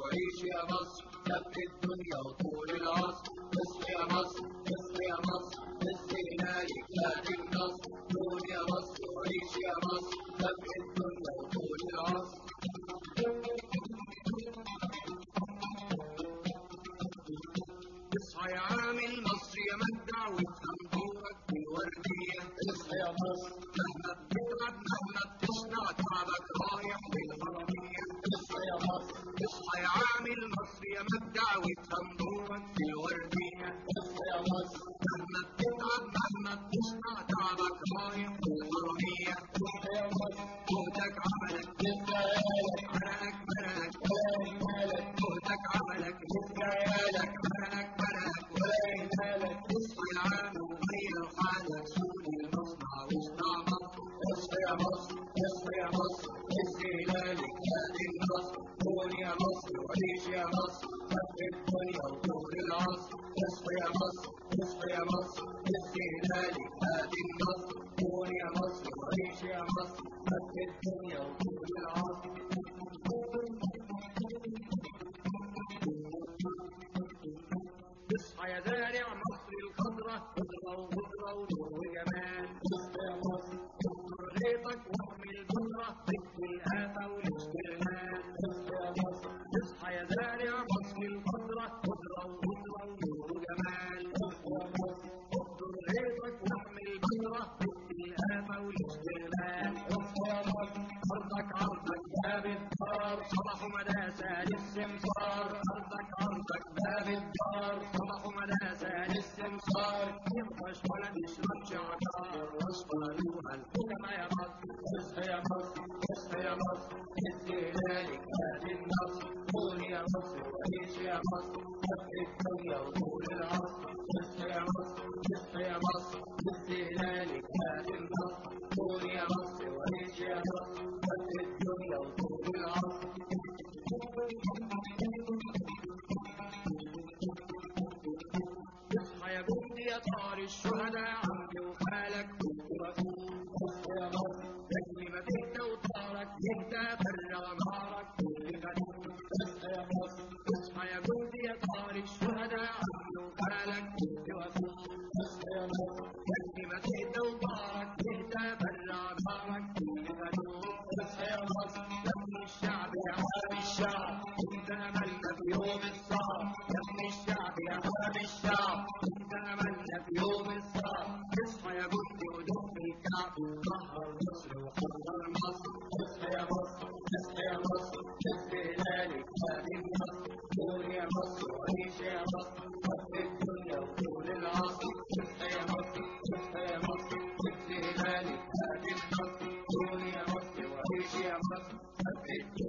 وعيش يا مصر. كف الدنيا وطول العصر. اصحى يا مصر اصحى يا مصر. استهلالك هادي النصر كون يا مصر وعيش يا مصر. كف الدنيا وطول العصر. يا عامل مصر يا مدع وافهم دورك بالوردية. اصحى يا مصر مهما دورك بالوردية اصحى يا مصر مهما بتتعب مهما بتصنع تعبك رايح للحرمية مصر جهدك عملك للخيالك عرقك مرقك مالك جهدك عملك للخيالك عرقك مرقك ولا يهمالك اصحى يا عامل وغير حالك سوري كون يا مصر وعيش يا مصر كف الدنيا وطول العصر. اصحى يا مصر اصحى يا مصر استهلالك هادي النصر. كون يا مصر وعيش يا مصر كف الدنيا وطول العصر. اصحى يا زارع مصر الخضرة. خضرة وخضرة ونور وجمال اصحى يا مصر اصبر غيطك واحمي البذرة ضد الآفة صباح مداسة للسمسار أرضك عرضك باب الدار. صباح مداسة للسمسار ينفش ولا تشربش عقار واصفروها الحكمة يا مصر اصحى يا مصر اصحى يا مصر استهلالك هادي النصر. كون يا مصر وعيش يا مصر كف الدنيا وطول العصر. اصحى يا مصر اصحى يا مصر جندي يا طار الشهداء عمي وخالك كنت رسول اصحى يا مصر رجلي ما تهدى وطارك يهدى برا ونارك كل غدور اصحى يا مصر اصحى يا جندي يا طار الشهداء عمي وخالك كنت في أمام الشعب انت من يوم الصعب اصحى يا بنت ودق الكعب طهر مصر وحرر مصر اصحى يا مصر اصحى يا مصر استهلالك هذه مصر قول يا مصر وعيش يا مصر حب الدنيا وطول العصر. اصحى يا مصر اصحى يا مصر استهلالك هذه مصر قول يا مصر وعيش يا مصر حب الدنيا